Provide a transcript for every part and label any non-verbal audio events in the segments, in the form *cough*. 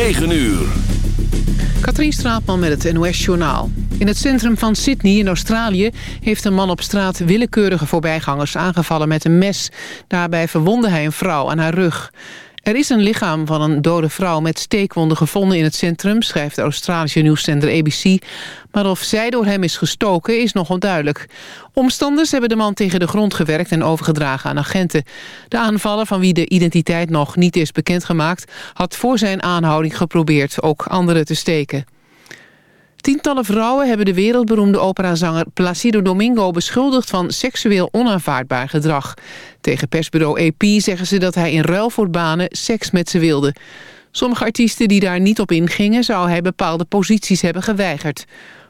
9 uur. Katrien Straatman met het NOS-journaal. In het centrum van Sydney in Australië heeft een man op straat willekeurige voorbijgangers aangevallen met een mes. Daarbij verwondde hij een vrouw aan haar rug. Er is een lichaam van een dode vrouw met steekwonden gevonden in het centrum, schrijft de Australische nieuwszender ABC. Maar of zij door hem is gestoken is nog onduidelijk. Omstanders hebben de man tegen de grond gewerkt en overgedragen aan agenten. De aanvaller, van wie de identiteit nog niet is bekendgemaakt, had voor zijn aanhouding geprobeerd ook anderen te steken. Tientallen vrouwen hebben de wereldberoemde operazanger Placido Domingo beschuldigd van seksueel onaanvaardbaar gedrag. Tegen persbureau AP zeggen ze dat hij in ruil voor banen seks met ze wilde. Sommige artiesten die daar niet op ingingen zou hij bepaalde posities hebben geweigerd.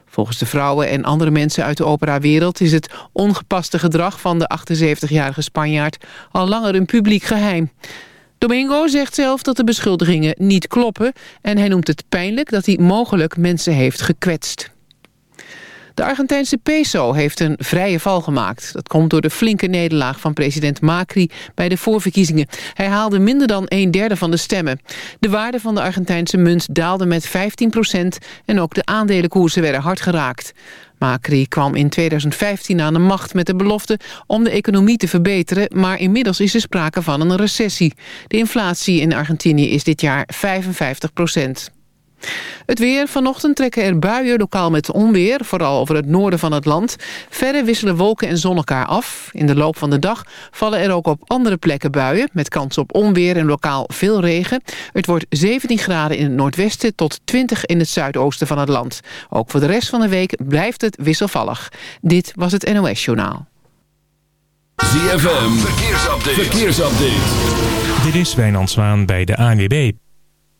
Volgens de vrouwen en andere mensen uit de operawereld is het ongepaste gedrag van de 78-jarige Spanjaard al langer een publiek geheim. Domingo zegt zelf dat de beschuldigingen niet kloppen... en hij noemt het pijnlijk dat hij mogelijk mensen heeft gekwetst. De Argentijnse peso heeft een vrije val gemaakt. Dat komt door de flinke nederlaag van president Macri bij de voorverkiezingen. Hij haalde minder dan een derde van de stemmen. De waarde van de Argentijnse munt daalde met 15 procent... en ook de aandelenkoersen werden hard geraakt. Macri kwam in 2015 aan de macht met de belofte om de economie te verbeteren, maar inmiddels is er sprake van een recessie. De inflatie in Argentinië is dit jaar 55 procent. Het weer. Vanochtend trekken er buien lokaal met onweer, vooral over het noorden van het land. Verder wisselen wolken en zon elkaar af. In de loop van de dag vallen er ook op andere plekken buien... met kans op onweer en lokaal veel regen. Het wordt 17 graden in het noordwesten tot 20 in het zuidoosten van het land. Ook voor de rest van de week blijft het wisselvallig. Dit was het NOS Journaal. ZFM. Verkeersupdate. Verkeersupdate. Dit is Wijnand Zwaan bij de ANWB.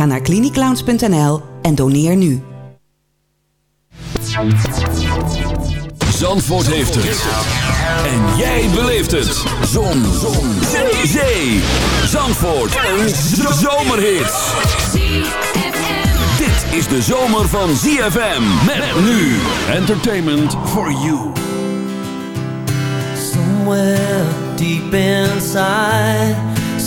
Ga naar cliniclowns.nl en doneer nu. Zandvoort heeft het. En jij beleeft het. Zon. Zon. Zee. Zee. Zandvoort. Een zomerhit. Dit is de zomer van ZFM. Met nu. Entertainment for you. Somewhere deep inside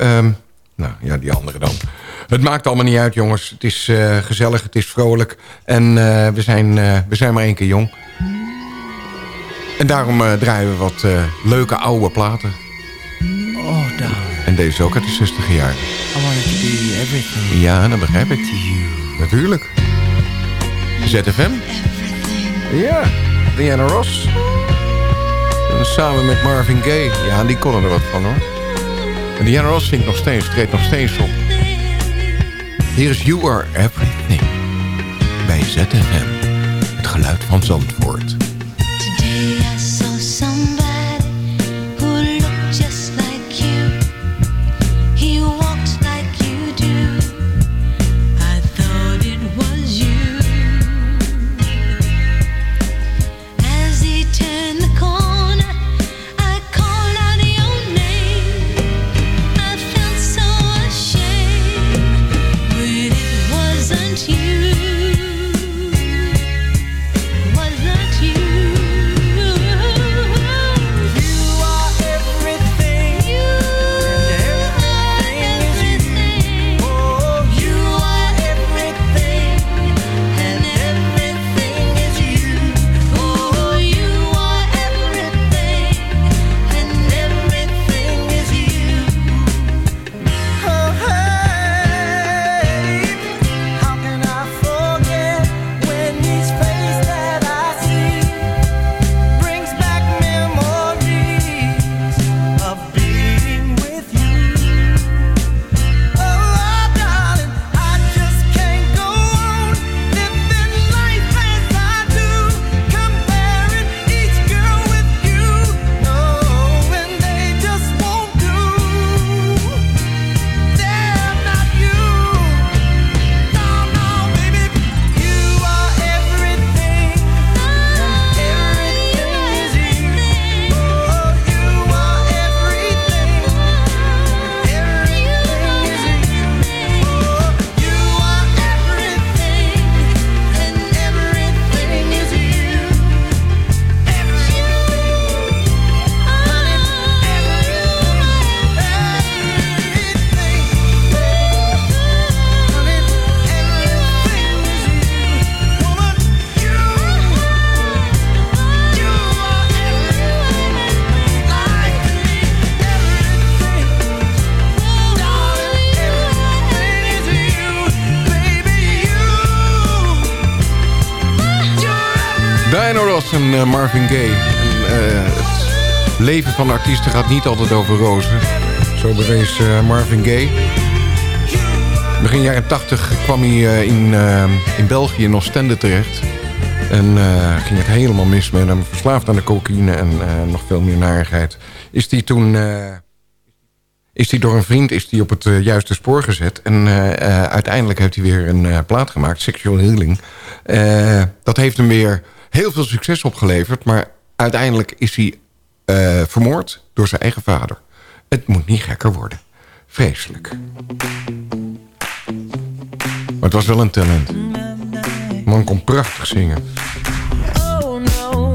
Eh, ehm, nou ja, die andere dan. Het maakt allemaal niet uit, jongens. Het is eh, gezellig, het is vrolijk. En eh, we, zijn, eh, we zijn maar één keer jong. En daarom draaien we wat leuke oude platen. Oh, darling, En deze is ook uit de 60 jaar. I wanted to be everything Ja, dat begrijp ik. Natuurlijk. ZFM? Ja, Diana Ross. En samen met Marvin Gaye. Ja, die konden er wat van hoor. En Diana Ross zingt nog steeds, treedt nog steeds op. Hier is You Are Everything. Bij ZFM. Het geluid van Zandvoort. Today I saw eh, Marvin Gaye. En, eh, het leven van artiesten gaat niet altijd over rozen. Zo bewees eh, Marvin Gaye. Begin jaren 80 kwam hij in, in België in Oostende terecht. En ging het helemaal mis met hem. Verslaafd aan de cocaïne en nog veel meer narigheid. Is hij toen... is hij door een vriend is die op het juiste spoor gezet. En uiteindelijk heeft hij weer een plaat gemaakt, Sexual Healing. Dat heeft hem weer heel veel succes opgeleverd. Maar uiteindelijk is hij eh, vermoord door zijn eigen vader. Het moet niet gekker worden. Vreselijk. Maar het was wel een talent. De Man kon prachtig zingen. Oh no,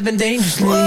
Living dangerously.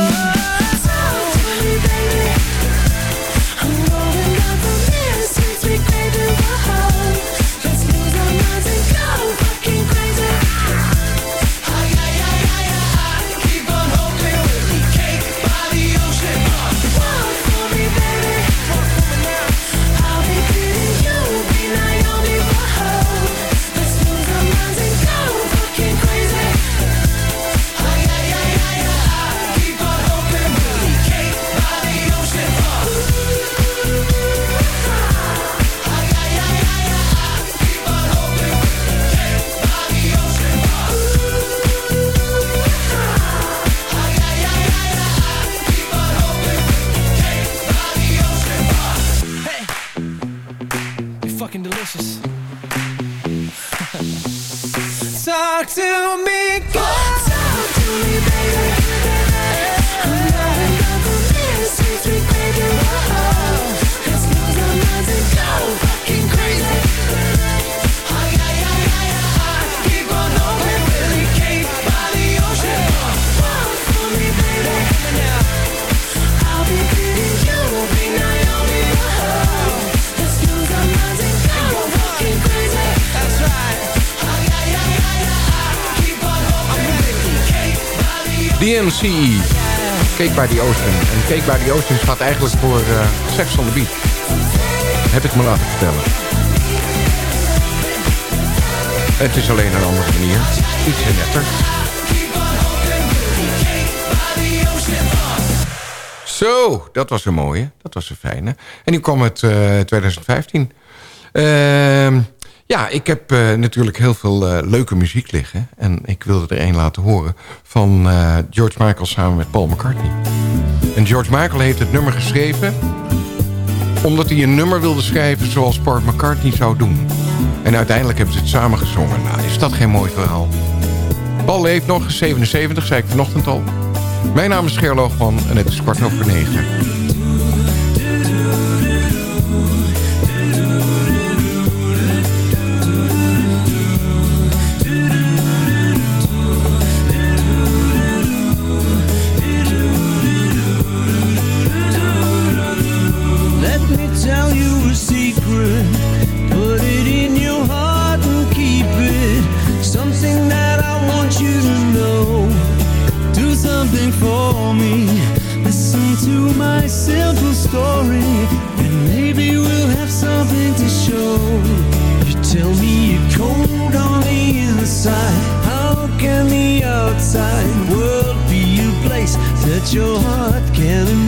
DMC. Cake by the Ocean. En Cake by the Ocean staat eigenlijk voor eh Sex on the. Heb ik me laten vertellen. Het is alleen een andere manier. Ietsje netter. Zo, dat was een mooie. Dat was een fijne. En die kwam eh, 2015. Ehm, ja, ik heb eh, natuurlijk heel veel eh, leuke muziek liggen. En ik wilde er een laten horen van eh, George Michael samen met Paul McCartney. En George Michael heeft het nummer geschreven... omdat hij een nummer wilde schrijven zoals Paul McCartney zou doen. En uiteindelijk hebben ze het samen gezongen. Nou, is dat geen mooi verhaal? Paul leeft nog, 77, zei ik vanochtend al. Mijn naam is Gerloogman en het is kwart over negen. You tell me you're cold on the inside. How can the outside world be a place that your heart can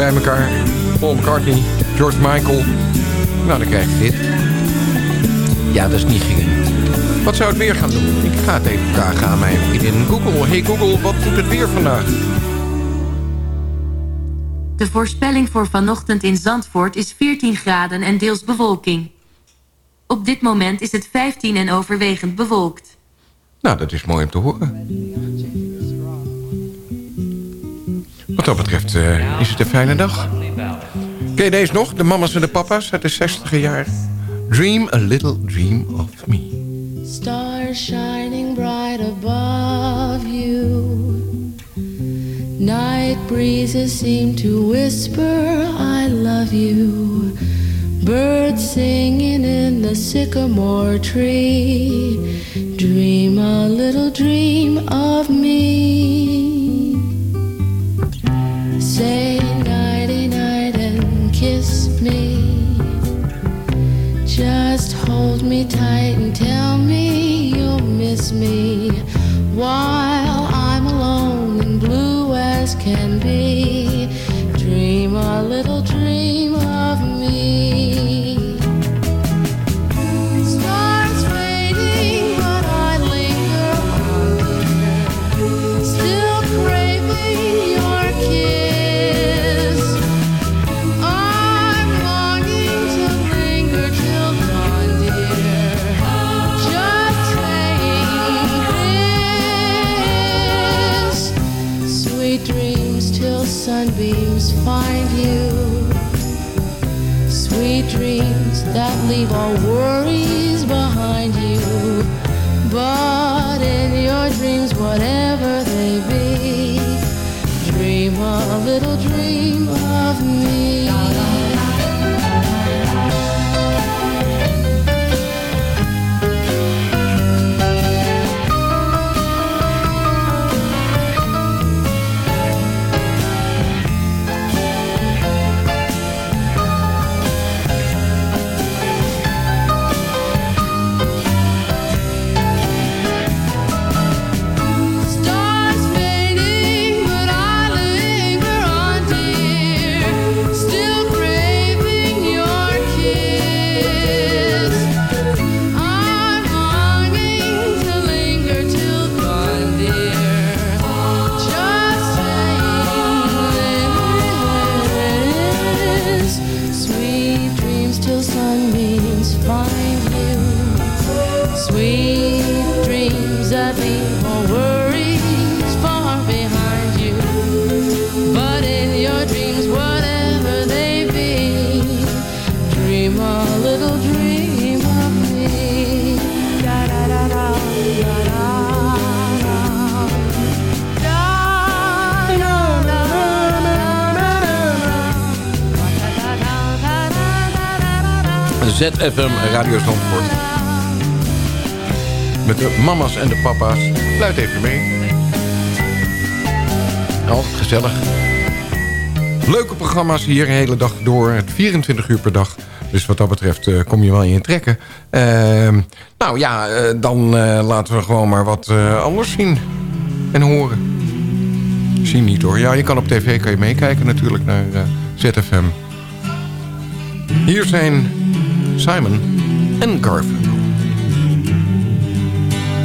bij elkaar. Paul McCartney, George Michael. Nou, dan krijg je dit. Ja, dat is niet gering. Wat zou het weer gaan doen? Ik ga het even vragen aan mijn Google. Hey Google, wat doet het weer vandaag? De voorspelling voor vanochtend in Zandvoort is 14 graden en deels bewolking. Op dit moment is het 15 en overwegend bewolkt. Nou, dat is mooi om te horen. dat betreft eh, is het een fijne dag. Ken je deze nog? De mamas en de papa's uit de 60e jaar. Dream a little dream of me. Stars shining bright above you. Night breezes seem to whisper I love you. Birds singing in the sycamore tree. Dream a little dream of me. Say nighty night and kiss me. Just hold me tight and tell me you'll miss me while I'm alone and blue as can be. our. ZFM Radio Zandvoort. Met de mama's en de papa's. Luid even mee. Altijd gezellig. Leuke programma's hier de hele dag door. 24 uur per dag. Dus wat dat betreft eh, kom je wel in je trekken. Ehm, nou ja, eh, dan eh, laten we gewoon maar wat anders zien. En horen. Zien niet hoor. Ja, je kan op tv kan je meekijken natuurlijk naar ZFM. Hier zijn Simon en Garfunkel.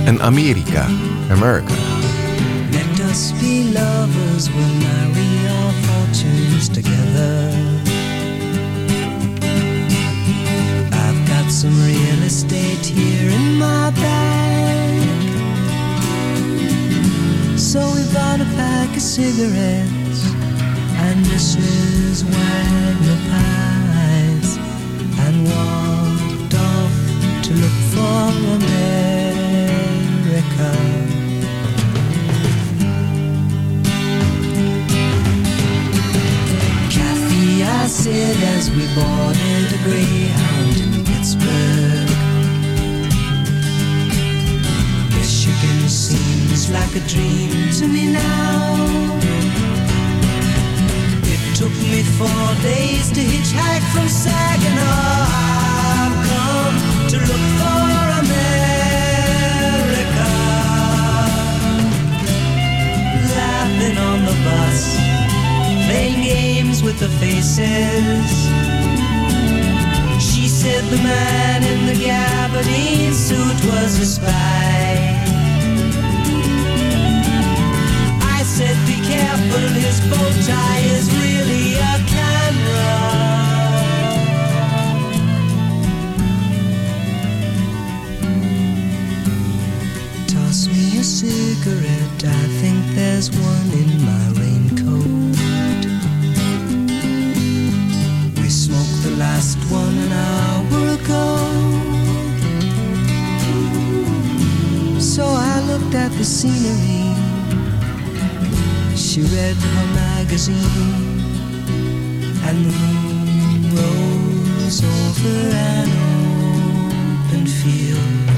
En Amerika. America. Let us be lovers, we'll marry our fortunes together. I've got some real estate here in my bag. So we bought a pack of cigarettes and Mrs. Wagner pies I as we boarded a Greyhound in Pittsburgh. Michigan seems like a dream to me now. It took me four days to hitchhike from Saginaw. Playing games with the faces. She said the man in the gabardine suit was a spy. I said, be careful, his bow tie is really a camera. Toss me a cigarette, I think there's one in my raincoat. Last one hour ago. So I looked at the scenery. She read her magazine, and the moon rose over an open field.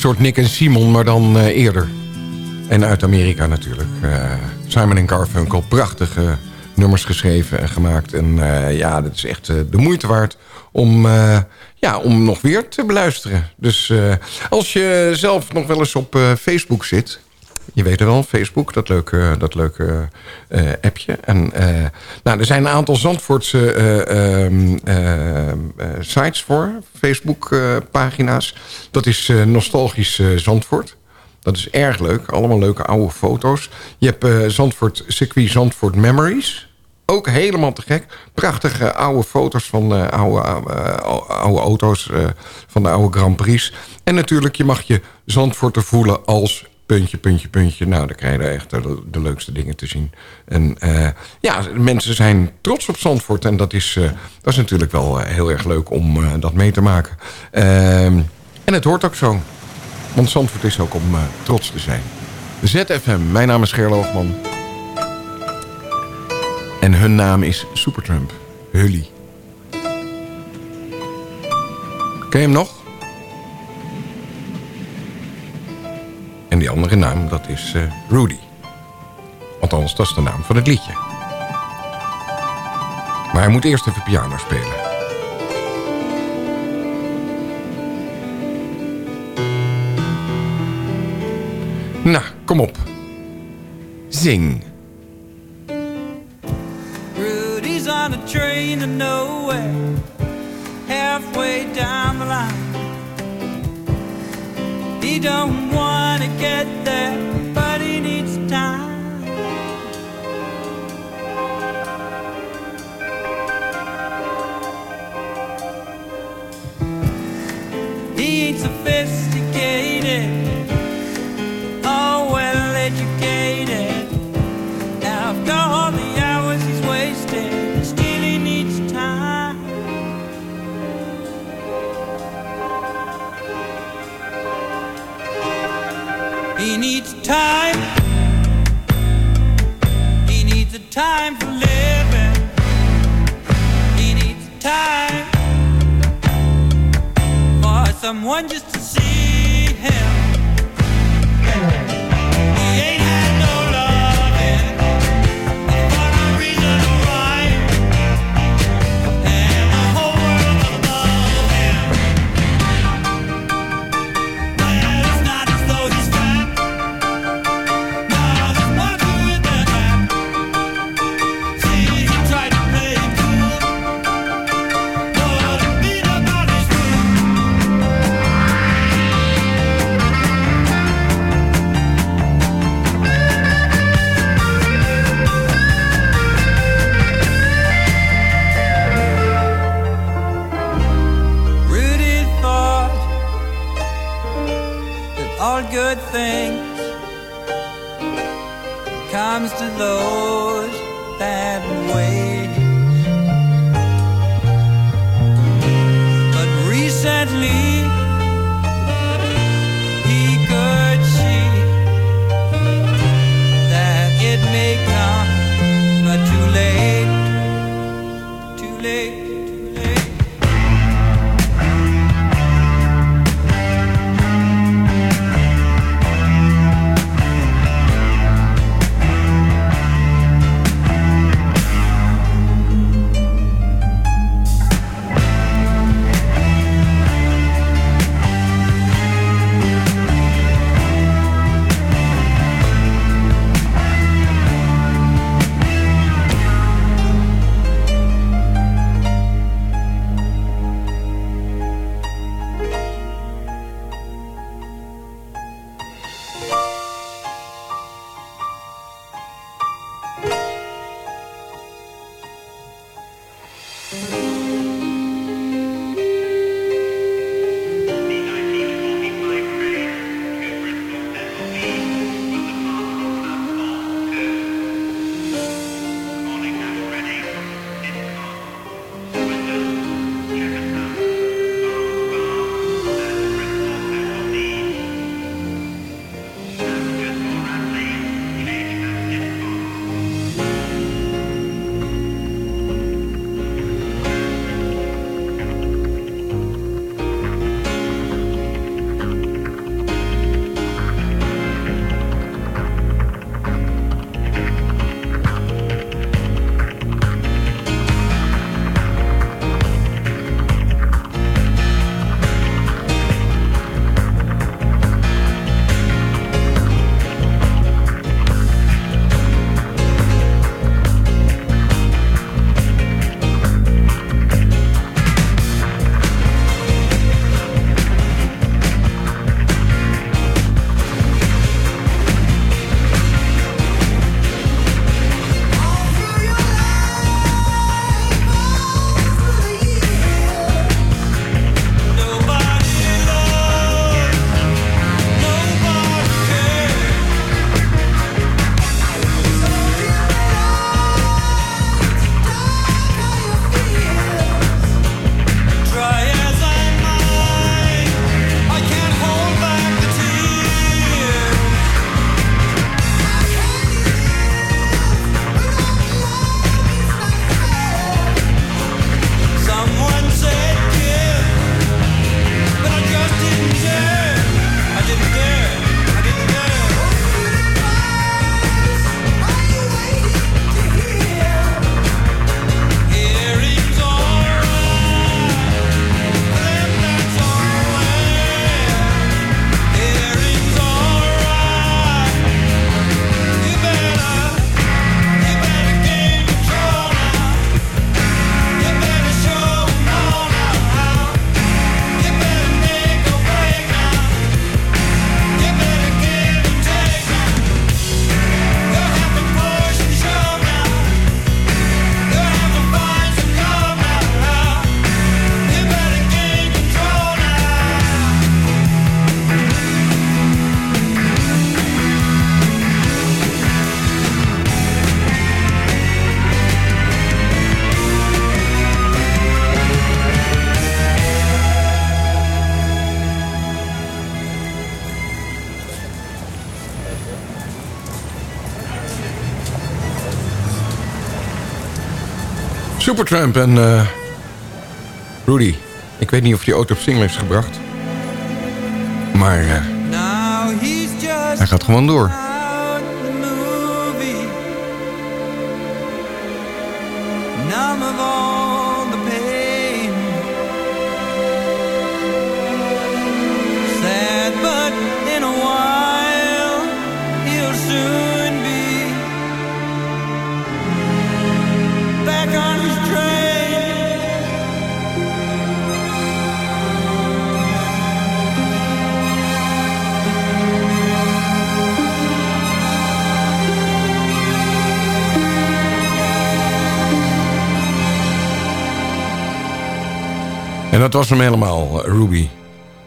Soort Nick en Simon, maar dan eh, eerder. En uit Amerika natuurlijk. Eh, Simon en Garfunkel, prachtige nummers geschreven en gemaakt. En eh, ja, dat is echt de moeite waard om, ja, om nog weer te beluisteren. Dus als je zelf nog wel eens op Facebook zit... Je weet er wel, Facebook, dat leuke, dat leuke eh, appje. En, eh, nou, er zijn een aantal Zandvoortse eh, ehm, eh, eh, sites voor, Facebook-pagina's. dat is Nostalgisch Zandvoort. Dat is erg leuk, allemaal leuke oude foto's. Je hebt Zandvoort, circuit Zandvoort Memories. Ook helemaal te gek. Prachtige oude foto's van oude, oude auto's van de oude Grand Prix. En natuurlijk, je mag je Zandvoort voelen als puntje, puntje, puntje. Nou, dan krijg je echt de, leukste dingen te zien. En eh, ja, mensen zijn trots op Zandvoort. En dat is, eh, dat is natuurlijk wel eh, heel erg leuk om dat mee te maken. Ehm, en het hoort ook zo. Want Zandvoort is ook om trots te zijn. ZFM, mijn naam is Gerlo Hoogman. En hun naam is Supertramp. Hully. Ken je hem nog? En die andere naam, dat is uh, Rudy. Althans, dat is de naam van het liedje. Maar hij moet eerst even piano spelen. Nou, kom op. Zing. Rudy's on a train to nowhere Halfway down the line He don't wanna get there, but he needs time. He eats a fish. time. He needs a time for living. He needs a time for someone just to Supertramp en eh, Rudy. Ik weet niet of hij ooit op single is gebracht. Maar eh, hij gaat gewoon door. Dat was hem helemaal, eh, Ruby.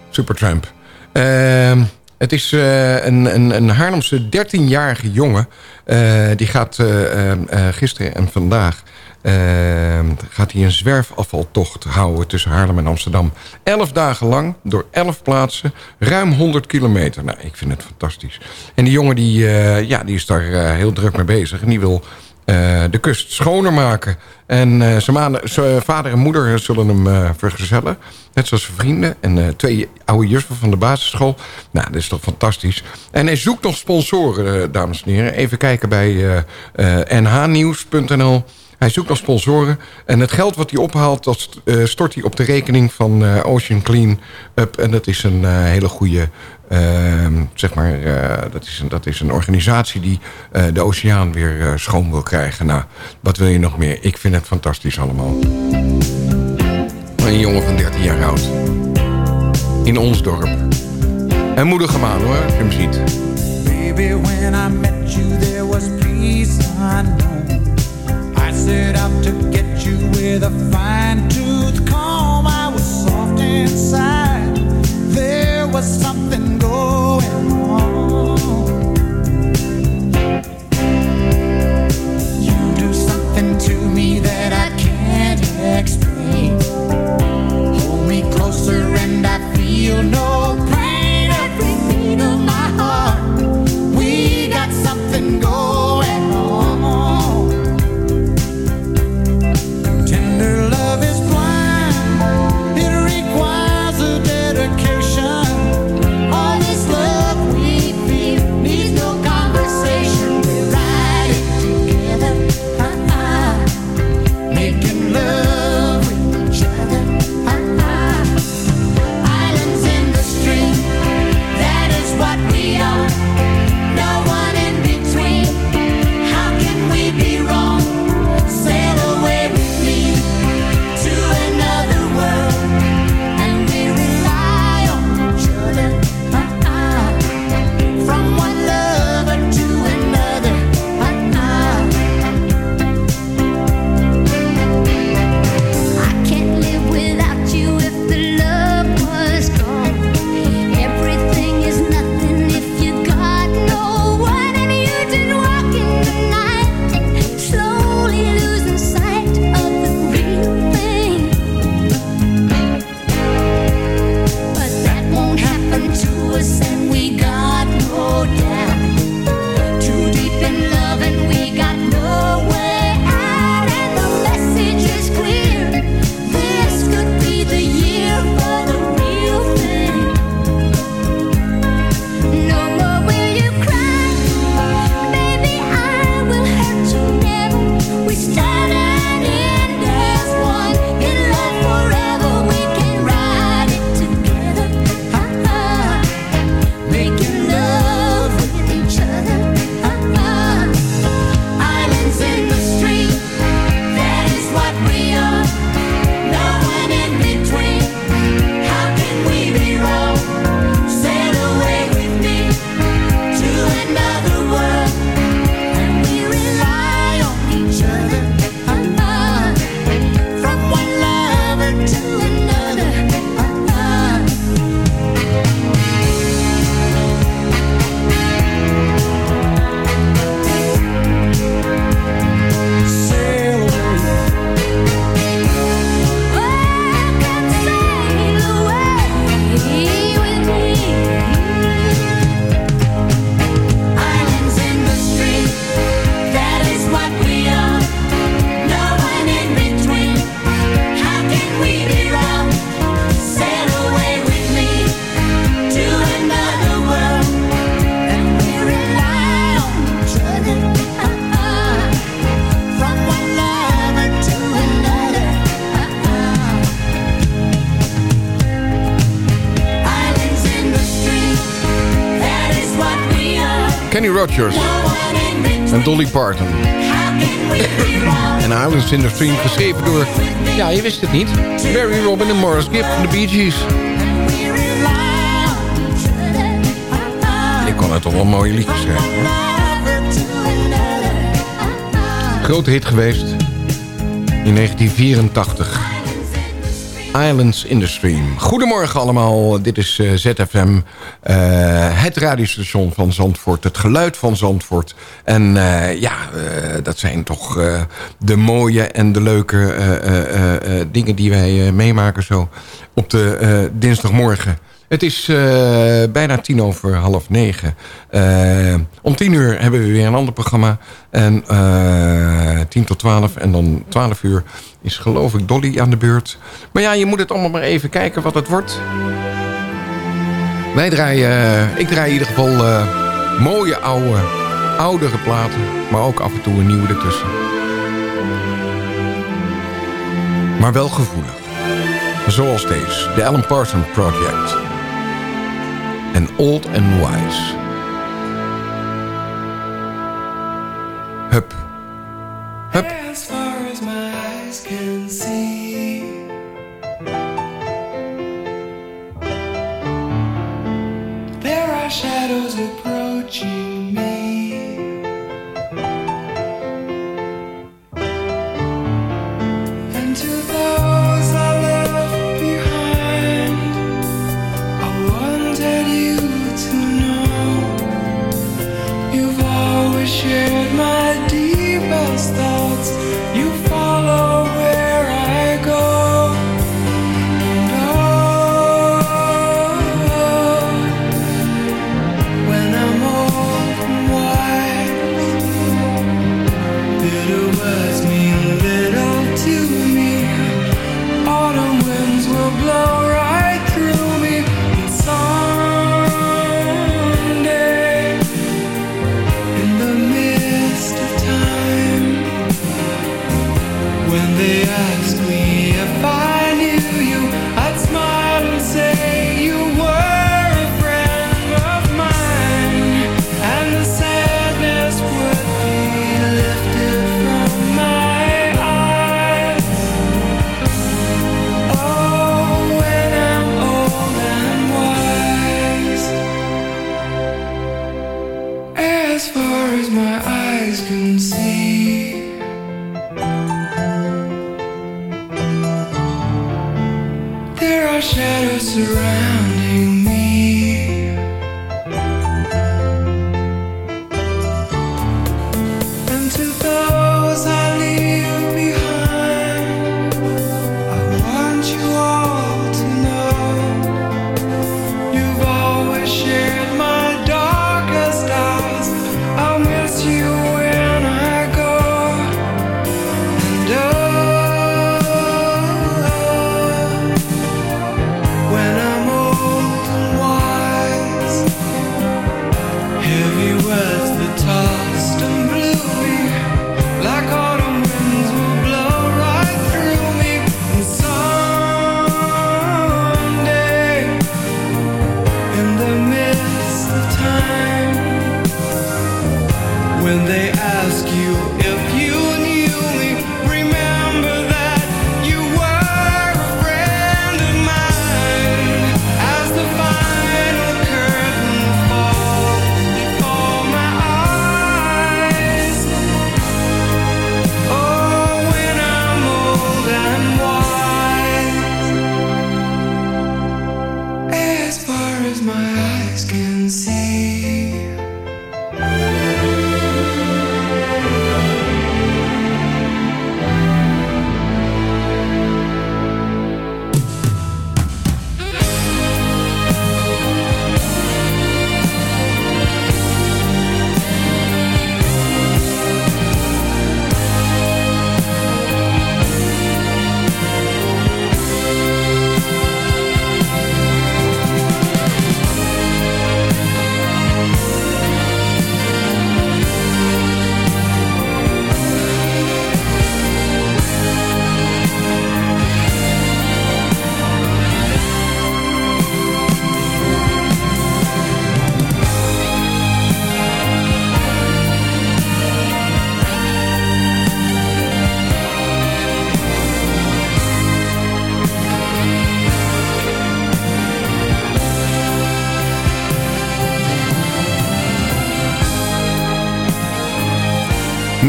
Supertramp. Ehm het is eh, een, een, een Haarlemse 13-jarige jongen. eh, die gaat eh, eh, eh, gisteren en vandaag... ehm, gaat hij een zwerfafvaltocht houden tussen Haarlem en Amsterdam. Elf dagen lang, door elf plaatsen, ruim 100 kilometer. Nou, ik vind het fantastisch. En die jongen die, ja, die is daar heel druk mee bezig. En die wil eh, de kust schoner maken. En eh, zijn zijn vader en moeder zullen hem eh, vergezellen. Net zoals zijn vrienden. En eh, twee oude juffen van de basisschool. Nou, dat is toch fantastisch. En hij zoekt nog sponsoren, eh, dames en heren. Even kijken bij eh, eh, nhnieuws.nl. Hij zoekt nog sponsoren. En het geld wat hij ophaalt, dat eh, stort hij op de rekening van eh, Ocean Clean Up. En dat is een eh, hele goede... Ehm, zeg maar, eh, dat, is een, dat is een organisatie die eh, de oceaan weer eh, schoon wil krijgen. Nou, wat wil je nog meer? Ik vind het fantastisch allemaal. Een jongen van 13 jaar oud. In ons dorp. En moedig hem aan hoor, als je hem ziet. Baby, when I met you, there was peace. I set out to get you with a fine tooth comb. I was soft inside. There was something En Dolly Parton. En Islands in the Stream geschreven door, ja je wist het niet, Barry Robin en Morris Gibb van de Bee Gees. Ik kon het toch wel mooie liedjes schrijven. Grote hit geweest in 1984. Islands in the Stream. Goedemorgen allemaal, dit is eh, ZFM, eh, het radiostation van Zandvoort, het geluid van Zandvoort. En eh, ja, dat zijn toch de mooie en de leuke dingen die wij meemaken zo op de dinsdagmorgen. Het is eh, bijna tien over half negen. Eh, om tien uur hebben we weer een ander programma. En eh, tien tot twaalf. En dan twaalf uur is geloof ik Dolly aan de beurt. Maar ja, je moet het allemaal maar even kijken wat het wordt. Wij draaien, ik draai in ieder geval mooie oude, oudere platen. Maar ook af en toe een nieuwe ertussen. Maar wel gevoelig. Zoals deze, de Alan Parsons Project. En Old and Wise. Hup. Hup.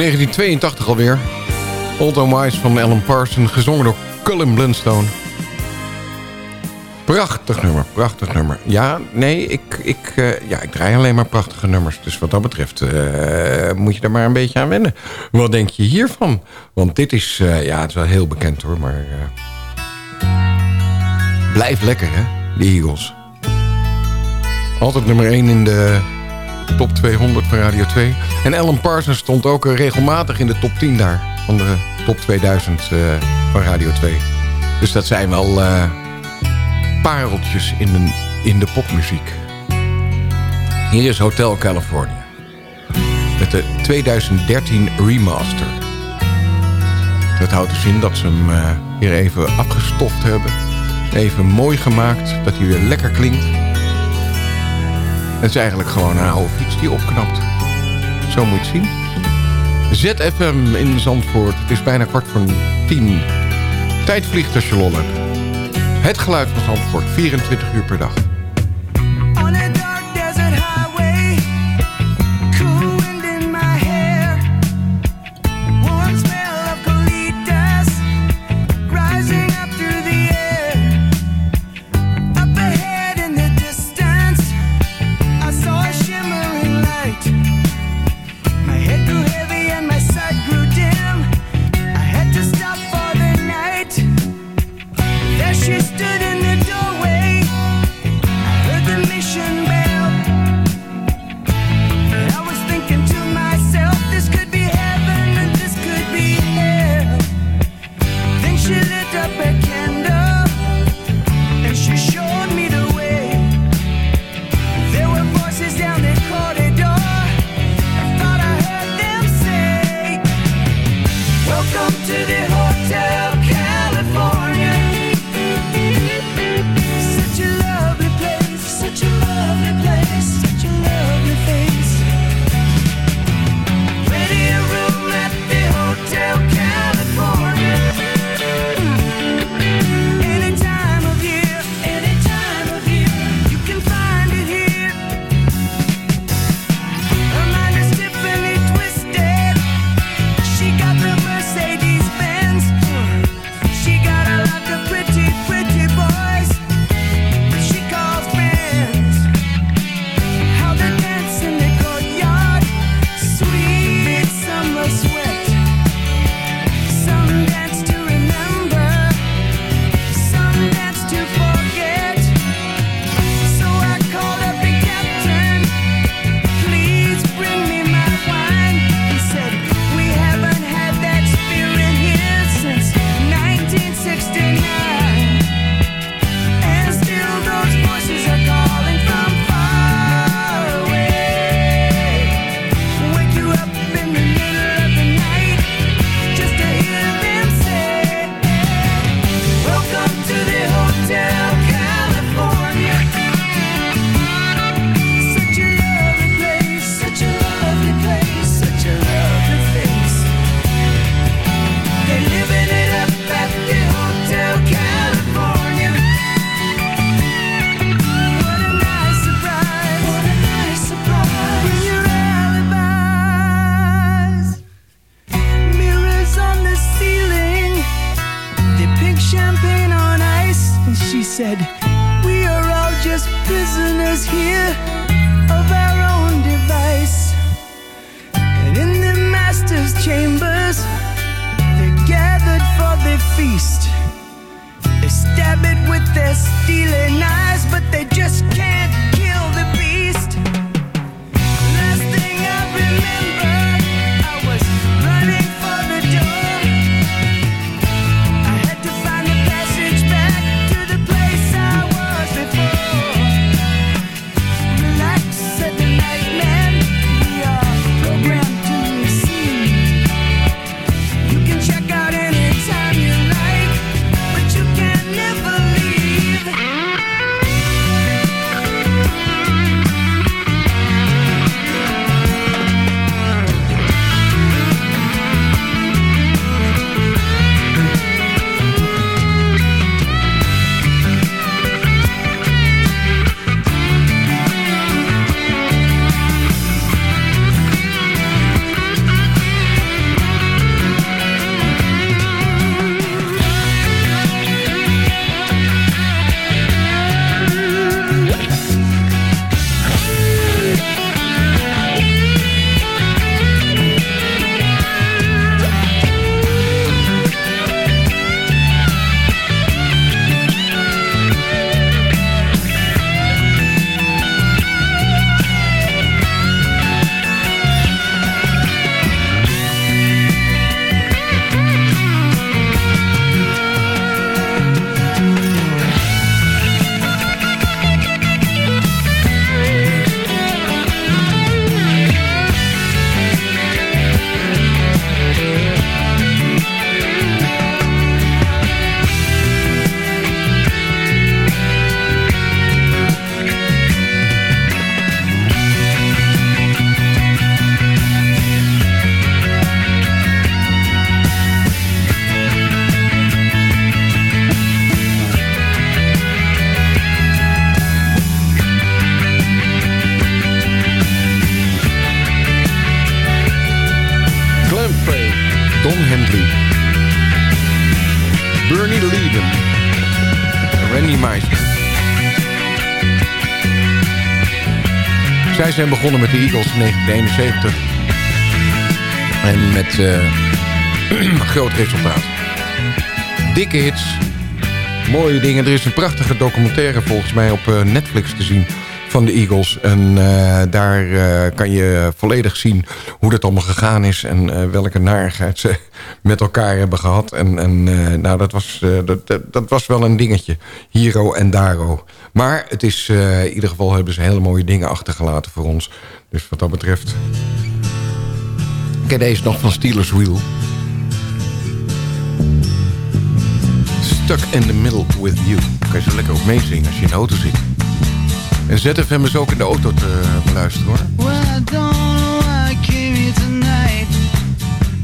1982 alweer. Old and Wise van Alan Parsons, gezongen door Cullen Blundstone. Prachtig nummer, prachtig nummer. Ja, nee, ik, ik, eh, ja, ik draai alleen maar prachtige nummers. Dus wat dat betreft eh, moet je er maar een beetje aan wennen. Wat denk je hiervan? Want dit is, eh, ja, het is wel heel bekend hoor, maar... blijf lekker, hè, die Eagles. Altijd nummer 1 in de top 200 van Radio 2. En Ellen Parsons stond ook eh, regelmatig in de top 10 daar. Van de top 2000 eh, van Radio 2. Dus dat zijn wel eh, pareltjes in de, in de popmuziek. Hier is Hotel California. Met de 2013 remaster. Dat houdt dus in dat ze hem uh, hier even afgestoft hebben. Even mooi gemaakt, dat hij weer lekker klinkt. Het is eigenlijk gewoon een oude fiets die opknapt. Zo moet je het zien. ZFM in Zandvoort. Het is bijna kwart van tien. Tijd vliegt als je lol hebt. Het geluid van Zandvoort, 24 uur per dag. Zijn begonnen met de Eagles in 1971. En met eh, *clears throat* groot resultaat. Dikke hits. Mooie dingen. Er is een prachtige documentaire volgens mij op eh, Netflix te zien van de Eagles. En eh, daar kan je volledig zien hoe dat allemaal gegaan is... en welke narigheid ze *laughs* met elkaar hebben gehad. En, en nou, dat was, dat, dat was wel een dingetje. Hiro en Daro. Maar het is, eh, in ieder geval hebben ze hele mooie dingen achtergelaten voor ons. Dus wat dat betreft... Ken deze nog van Steelers Wheel? Stuck in the middle with you. Kan je zo lekker op meezingen als je in de auto zit. En ZFM is ook in de auto te beluisteren hoor. Well, I don't know why I came here tonight.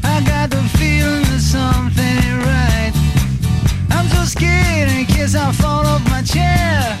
I got the feeling that something ain't right. I'm so scared in case I fall off my chair.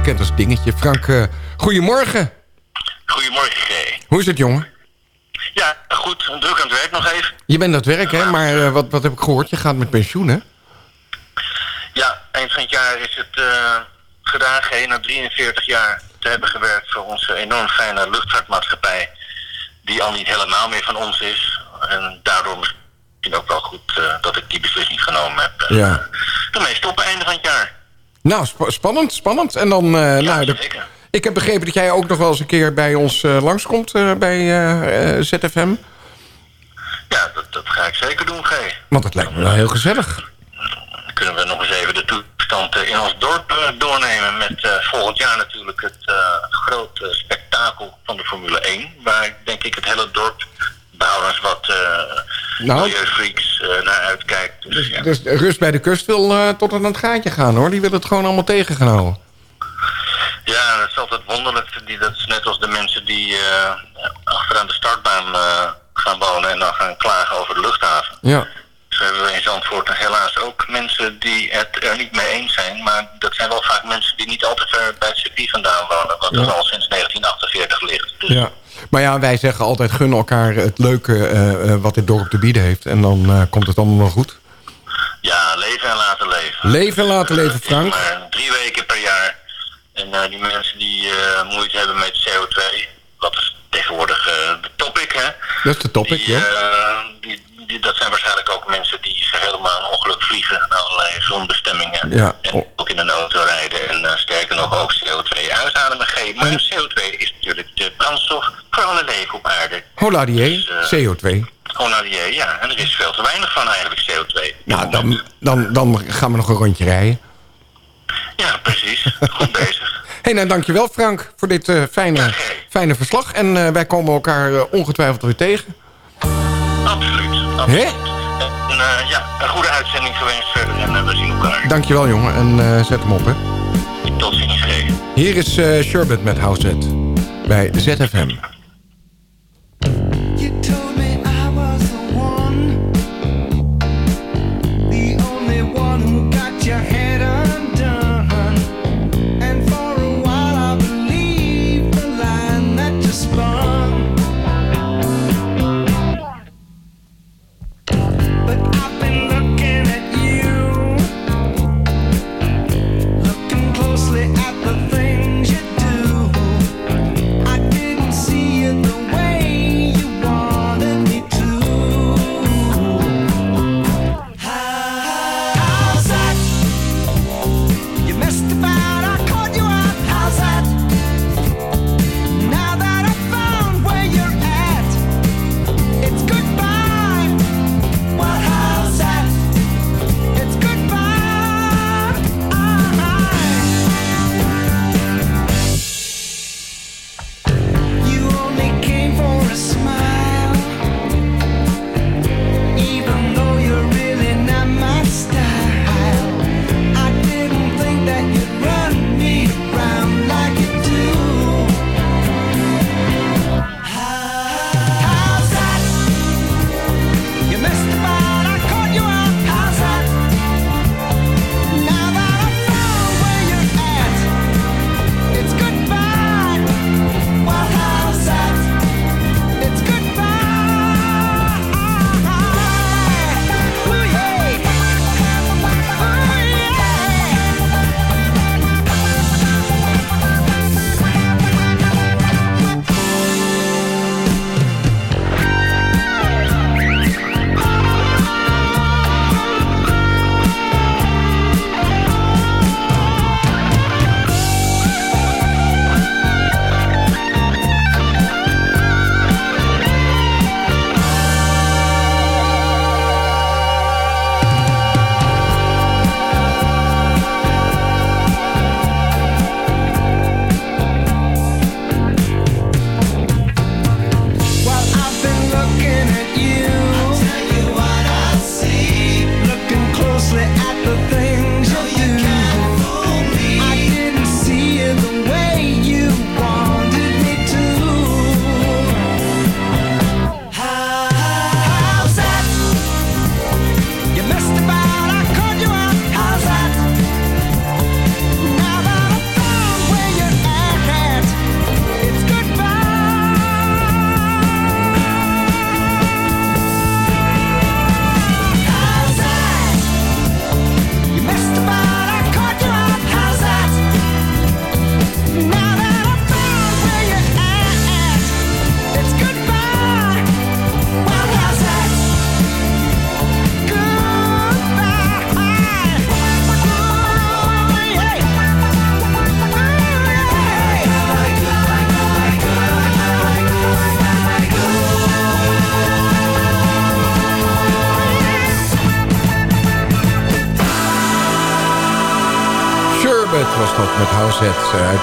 bekend als Dingetje. Frank, eh, goedemorgen. Goedemorgen, G. Hoe is het, jongen? Ja, goed. Druk aan het werk nog even. Je bent aan het werk, hè? Maar eh, wat, wat heb ik gehoord? Je gaat met pensioen, hè? Ja, eind van het jaar is het eh, gedaan, G. Na 43 jaar te hebben gewerkt voor onze enorm fijne luchtvaartmaatschappij. Die al niet helemaal meer van ons is. En daardoor misschien ook wel goed dat ik die beslissing genomen heb. Ja. Ermee stoppen einde van het jaar. Nou, sp- spannend, spannend. En dan, eh, nou, zeker. ik heb begrepen dat jij ook nog wel eens een keer bij ons eh, langskomt eh, bij ZFM. Ja, dat, dat ga ik zeker doen, G. Want dat lijkt me wel heel gezellig. Dan kunnen we nog eens even de toestand in ons dorp doornemen. Met volgend jaar natuurlijk het grote spektakel van de Formule 1. Waar denk ik het hele dorp, behoudens wat Nou. milieufreaks, naar uitkijkt. Dus, ja. Dus Rust bij de Kust wil eh, tot aan het gaatje gaan, hoor. Die wil het gewoon allemaal tegen gaan houden. ja, dat is altijd uitzonderlijk. Die, dat is net als de mensen die eh, achteraan de startbaan eh, gaan wonen en dan gaan klagen over de luchthaven. Ja. Hebben we in Zandvoort helaas ook mensen die het er niet mee eens zijn. Maar dat zijn wel vaak mensen die niet al te ver bij het circuit vandaan wonen. Wat Ja. er al sinds 1948 ligt. Dus ja. Maar ja, wij zeggen altijd gun elkaar het leuke eh, eh, wat dit dorp te bieden heeft. En dan eh, komt het allemaal wel goed. ja, leven en laten leven. Leven en laten leven, Frank. Maar drie weken per jaar. En die mensen die moeite hebben met CO2, dat is tegenwoordig de topic, hè? Dat is de topic, die, ja. die- dat zijn waarschijnlijk ook mensen die zich helemaal een ongeluk vliegen naar allerlei zonbestemmingen. Ja. En ook in een auto rijden en eh, sterker nog ook CO2 uitademen geven. Maar CO2 is natuurlijk de brandstof voor alle leven op aarde. Holadier, CO2. Honadier, ja. En er is veel te weinig van eigenlijk CO2. Nou, dan, dan, dan gaan we nog een rondje rijden. Ja, precies. Goed bezig. *laughs* Hé, nou dankjewel Frank voor dit eh, fijne, fijne verslag. En eh, wij komen elkaar eh, ongetwijfeld weer tegen. Absoluut. En, eh, ja, een goede uitzending gewenst verder en eh, we zien elkaar. Dankjewel jongen en eh, zet hem op hè. Tot ziens. Hier is eh Sherbet met House bij ZFM. You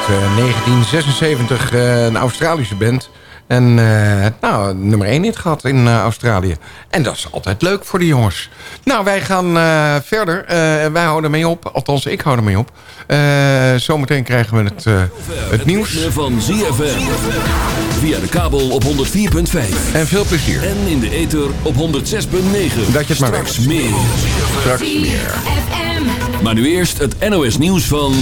1976. eh, een Australische band. En eh, nou, nummer 1 hit gehad in eh, Australië. En dat is altijd leuk voor de jongens. Nou, wij gaan eh, verder. Eh, wij houden mee op. Althans, ik hou ermee op. Eh, zometeen krijgen we het, eh, het nieuws. van ZFM. Via de kabel op 104.5. En veel plezier. En in de ether op 106.9. Dat je het maar Straks meer. Straks meer. Maar nu eerst het NOS nieuws van...